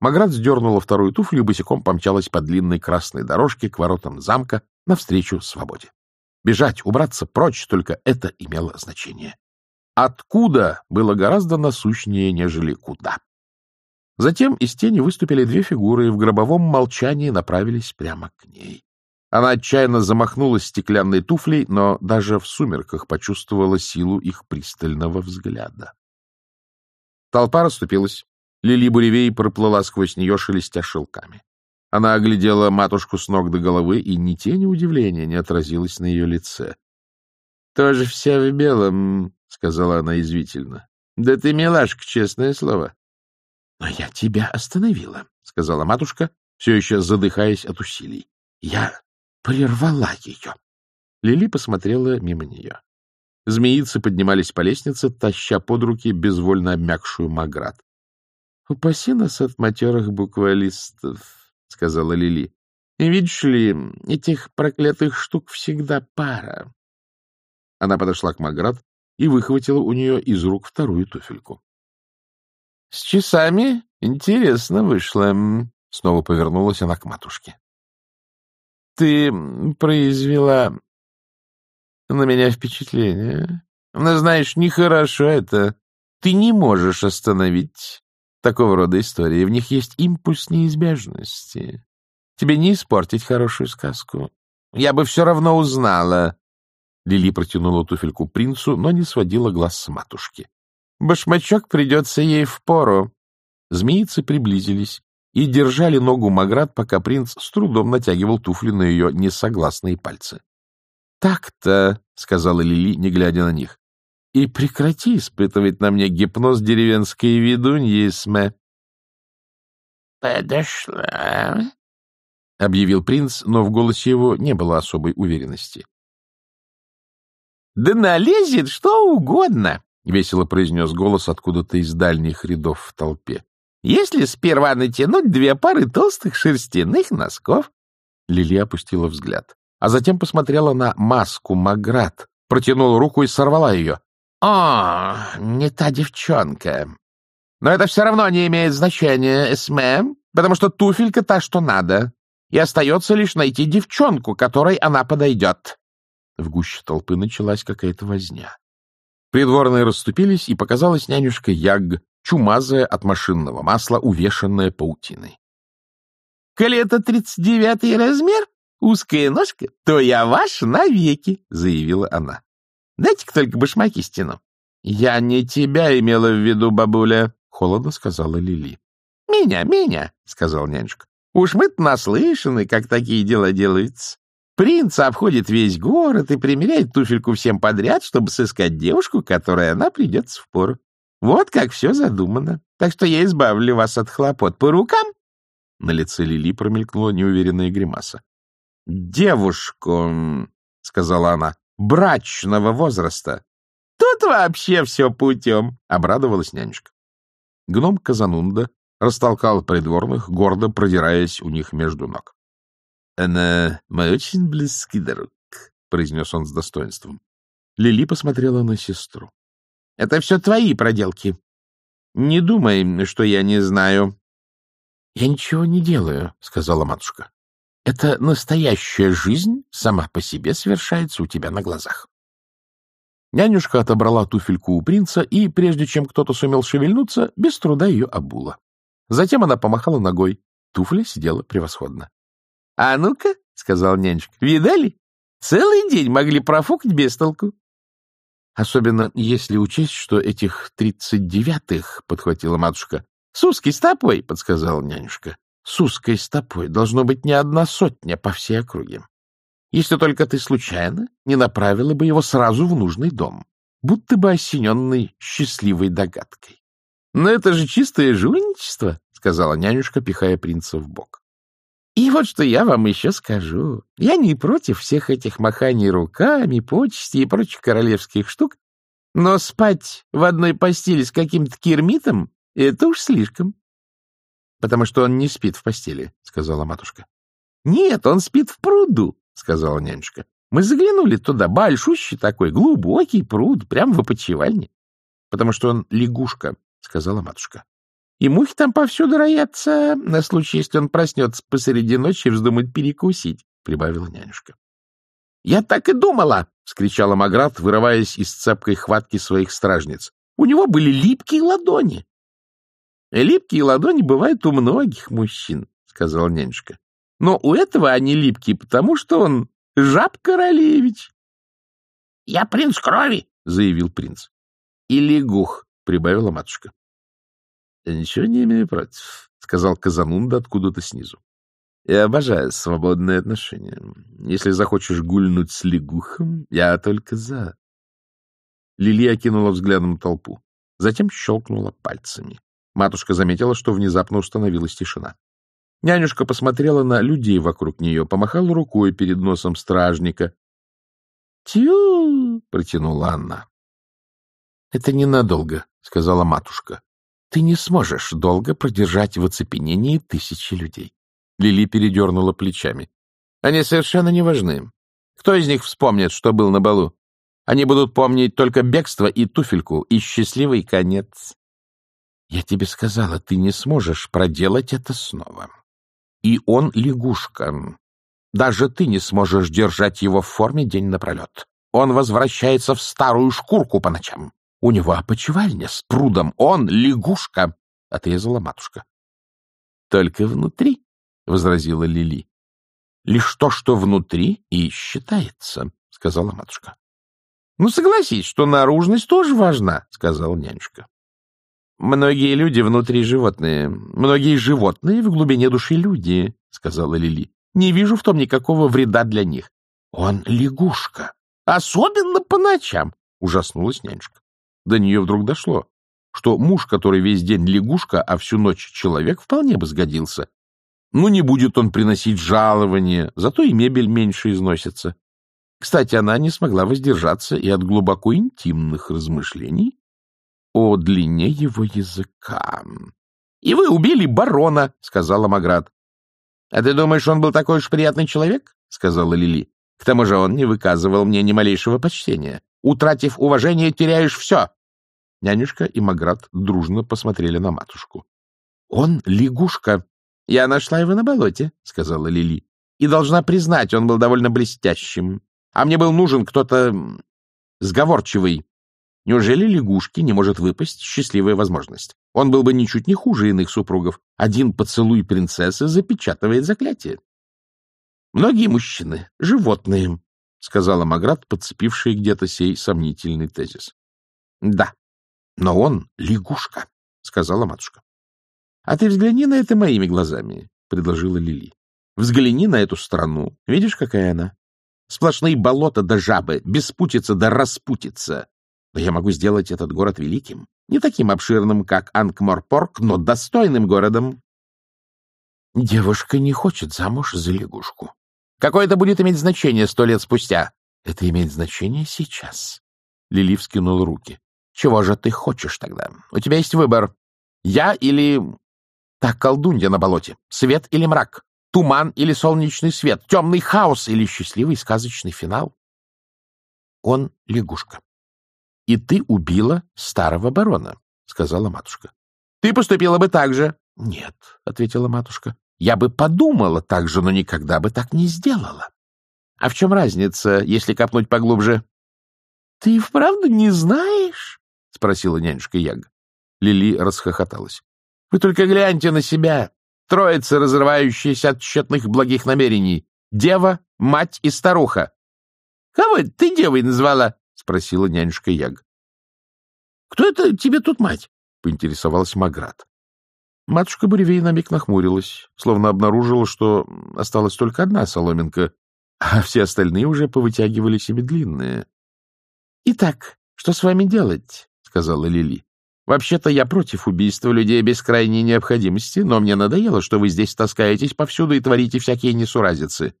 Маград сдернула вторую туфлю и босиком помчалась по длинной красной дорожке к воротам замка навстречу свободе. Бежать, убраться прочь, только это имело значение. Откуда было гораздо насущнее, нежели куда. Затем из тени выступили две фигуры и в гробовом молчании направились прямо к ней. Она отчаянно замахнулась стеклянной туфлей, но даже в сумерках почувствовала силу их пристального взгляда. Толпа расступилась. Лили Буревей проплыла сквозь нее, шелестя шелками. Она оглядела матушку с ног до головы, и ни тени удивления не отразилось на ее лице. — Тоже вся в белом, — сказала она извительно. — Да ты милашка, честное слово. — Но я тебя остановила, — сказала матушка, все еще задыхаясь от усилий. — Я прервала ее. Лили посмотрела мимо нее. Змеицы поднимались по лестнице, таща под руки безвольно обмякшую Маград. — Упаси нас от матерых буквалистов, — сказала Лили. — Видишь ли, этих проклятых штук всегда пара. Она подошла к Маград и выхватила у нее из рук вторую туфельку. — С часами интересно вышло. Снова повернулась она к матушке. — Ты произвела на меня впечатление. Но, знаешь, нехорошо это. Ты не можешь остановить такого рода истории. В них есть импульс неизбежности. Тебе не испортить хорошую сказку. Я бы все равно узнала. Лили протянула туфельку принцу, но не сводила глаз с матушки. Башмачок придется ей в пору. Змеицы приблизились и держали ногу Маград, пока принц с трудом натягивал туфли на ее несогласные пальцы. — Так-то, — сказала Лили, не глядя на них. — И прекрати испытывать на мне гипноз деревенской ведуньи, Сме. — Подошла, — объявил принц, но в голосе его не было особой уверенности. — Да налезет что угодно, — весело произнес голос откуда-то из дальних рядов в толпе. — Если сперва натянуть две пары толстых шерстяных носков... Лили опустила взгляд а затем посмотрела на маску Маград, протянула руку и сорвала ее. «О, не та девчонка. Но это все равно не имеет значения, Эсме, потому что туфелька та, что надо, и остается лишь найти девчонку, которой она подойдет». В гуще толпы началась какая-то возня. Придворные расступились, и показалась нянюшка Яг, чумазая от машинного масла, увешанная паутиной. — Коли это тридцать девятый размер, узкая ножка, то я ваш навеки, — заявила она. — Дайте-ка только башмаки стяну. — Я не тебя имела в виду, бабуля, — холодно сказала Лили. — Меня, меня, — сказал нянюшка. — Уж мы-то наслышаны, как такие дела делаются. Принц обходит весь город и примеряет туфельку всем подряд, чтобы сыскать девушку, которой она придется в пору. Вот как все задумано. Так что я избавлю вас от хлопот. По рукам? На лице Лили промелькнула неуверенная гримаса девушку, — сказала она, — брачного возраста. — Тут вообще все путем, — обрадовалась нянюшка. Гном Казанунда растолкал придворных, гордо продираясь у них между ног. — Она мой очень близкий друг, — произнес он с достоинством. Лили посмотрела на сестру. — Это все твои проделки. Не думай, что я не знаю. — Я ничего не делаю, — сказала матушка. Это настоящая жизнь сама по себе совершается у тебя на глазах. Нянюшка отобрала туфельку у принца и, прежде чем кто-то сумел шевельнуться, без труда ее обула. Затем она помахала ногой. Туфля сидела превосходно. — А ну-ка, — сказал нянюшка, — видали? Целый день могли профукать без толку. — Особенно если учесть, что этих тридцать девятых, — подхватила матушка. — С узкой стопой, — подсказала нянюшка с узкой стопой должно быть не одна сотня по всей округе. Если только ты случайно не направила бы его сразу в нужный дом, будто бы осененный счастливой догадкой. — Но это же чистое жульничество, — сказала нянюшка, пихая принца в бок. И вот что я вам еще скажу. Я не против всех этих маханий руками, почести и прочих королевских штук, но спать в одной постели с каким-то кермитом — это уж слишком. — Потому что он не спит в постели, — сказала матушка. — Нет, он спит в пруду, — сказала нянюшка. — Мы заглянули туда, большущий такой, глубокий пруд, прямо в опочивальне. — Потому что он лягушка, — сказала матушка. И мухи там повсюду роятся, на случай, если он проснется посреди ночи и вздумает перекусить, — прибавила нянюшка. — Я так и думала! — скричала Маград, вырываясь из цепкой хватки своих стражниц. — У него были липкие ладони. — Липкие ладони бывают у многих мужчин, — сказала нянюшка. — Но у этого они липкие, потому что он жаб-королевич. — Я принц крови, — заявил принц. — И лягух, — прибавила матушка. — Ничего не имею против, — сказал Казанунда откуда-то снизу. — Я обожаю свободные отношения. Если захочешь гульнуть с лягухом, я только за. Лилия окинула взглядом толпу, затем щелкнула пальцами. Матушка заметила, что внезапно установилась тишина. Нянюшка посмотрела на людей вокруг нее, помахала рукой перед носом стражника. «Тю!» — протянула она. «Это ненадолго», — сказала матушка. Ты не сможешь долго продержать в оцепенении тысячи людей. Лили передернула плечами. Они совершенно не важны. Кто из них вспомнит, что был на балу? Они будут помнить только бегство и туфельку, и счастливый конец. Я тебе сказала, ты не сможешь проделать это снова. И он лягушка. Даже ты не сможешь держать его в форме день напролет. Он возвращается в старую шкурку по ночам. У него опочивальня с прудом. Он лягушка, — отрезала матушка. — Только внутри, — возразила Лили. — Лишь то, что внутри, и считается, — сказала матушка. — Ну, согласись, что наружность тоже важна, — сказала нянюшка. — Многие люди внутри животные, многие животные в глубине души люди, — сказала Лили. — Не вижу в том никакого вреда для них. — Он лягушка. Особенно по ночам, — ужаснулась нянюшка. До нее вдруг дошло, что муж, который весь день лягушка, а всю ночь человек, вполне бы сгодился. Ну, не будет он приносить жалования, зато и мебель меньше износится. Кстати, она не смогла воздержаться и от глубоко интимных размышлений о длине его языка. — И вы убили барона, — сказала Маград. — А ты думаешь, он был такой уж приятный человек? — сказала Лили. — К тому же он не выказывал мне ни малейшего почтения. Утратив уважение, теряешь все. Нянюшка и Маград дружно посмотрели на матушку. — Он лягушка. — Я нашла его на болоте, — сказала Лили. — И должна признать, он был довольно блестящим. А мне был нужен кто-то сговорчивый. Неужели лягушке не может выпасть счастливая возможность? Он был бы ничуть не хуже иных супругов. Один поцелуй принцессы запечатывает заклятие. Многие мужчины — животные, — сказала Маград, подцепившая где-то сей сомнительный тезис. — Да, но он лягушка, — сказала матушка. — А ты взгляни на это моими глазами, — предложила Лили. — Взгляни на эту страну. Видишь, какая она? Сплошные болота да жабы, беспутица да распутица. Но я могу сделать этот город великим. Не таким обширным, как Анкморпорк, но достойным городом. Девушка не хочет замуж за лягушку. Какое это будет иметь значение сто лет спустя? Это имеет значение сейчас. Лили вскинул руки. Чего же ты хочешь тогда? У тебя есть выбор. Я или... Так, колдунья на болоте. Свет или мрак? Туман или солнечный свет? Темный хаос или счастливый сказочный финал? Он лягушка. И ты убила старого барона, — сказала матушка. Ты поступила бы так же. Нет, — ответила матушка. Я бы подумала так же, но никогда бы так не сделала. А в чем разница, если копнуть поглубже? — Ты вправду не знаешь? — спросила нянюшка Яг. Лили расхохоталась. — Вы только гляньте на себя. Троица, разрывающаяся от тщетных благих намерений. Дева, мать и старуха. — Кого ты девой назвала? — спросила нянюшка Яг. — Кто это тебе тут мать? — поинтересовалась Маград. Матушка Буревей на миг нахмурилась, словно обнаружила, что осталась только одна соломинка, а все остальные уже повытягивали себе длинные. — Итак, что с вами делать? сказала Лили. Вообще-то я против убийства людей без крайней необходимости, но мне надоело, что вы здесь таскаетесь повсюду и творите всякие несуразицы.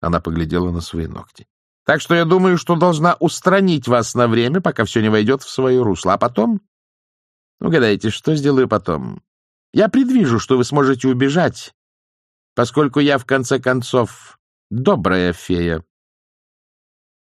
Она поглядела на свои ногти. Так что я думаю, что должна устранить вас на время, пока все не войдет в свое русло. А потом... Угадайте, что сделаю потом? Я предвижу, что вы сможете убежать, поскольку я, в конце концов, добрая фея.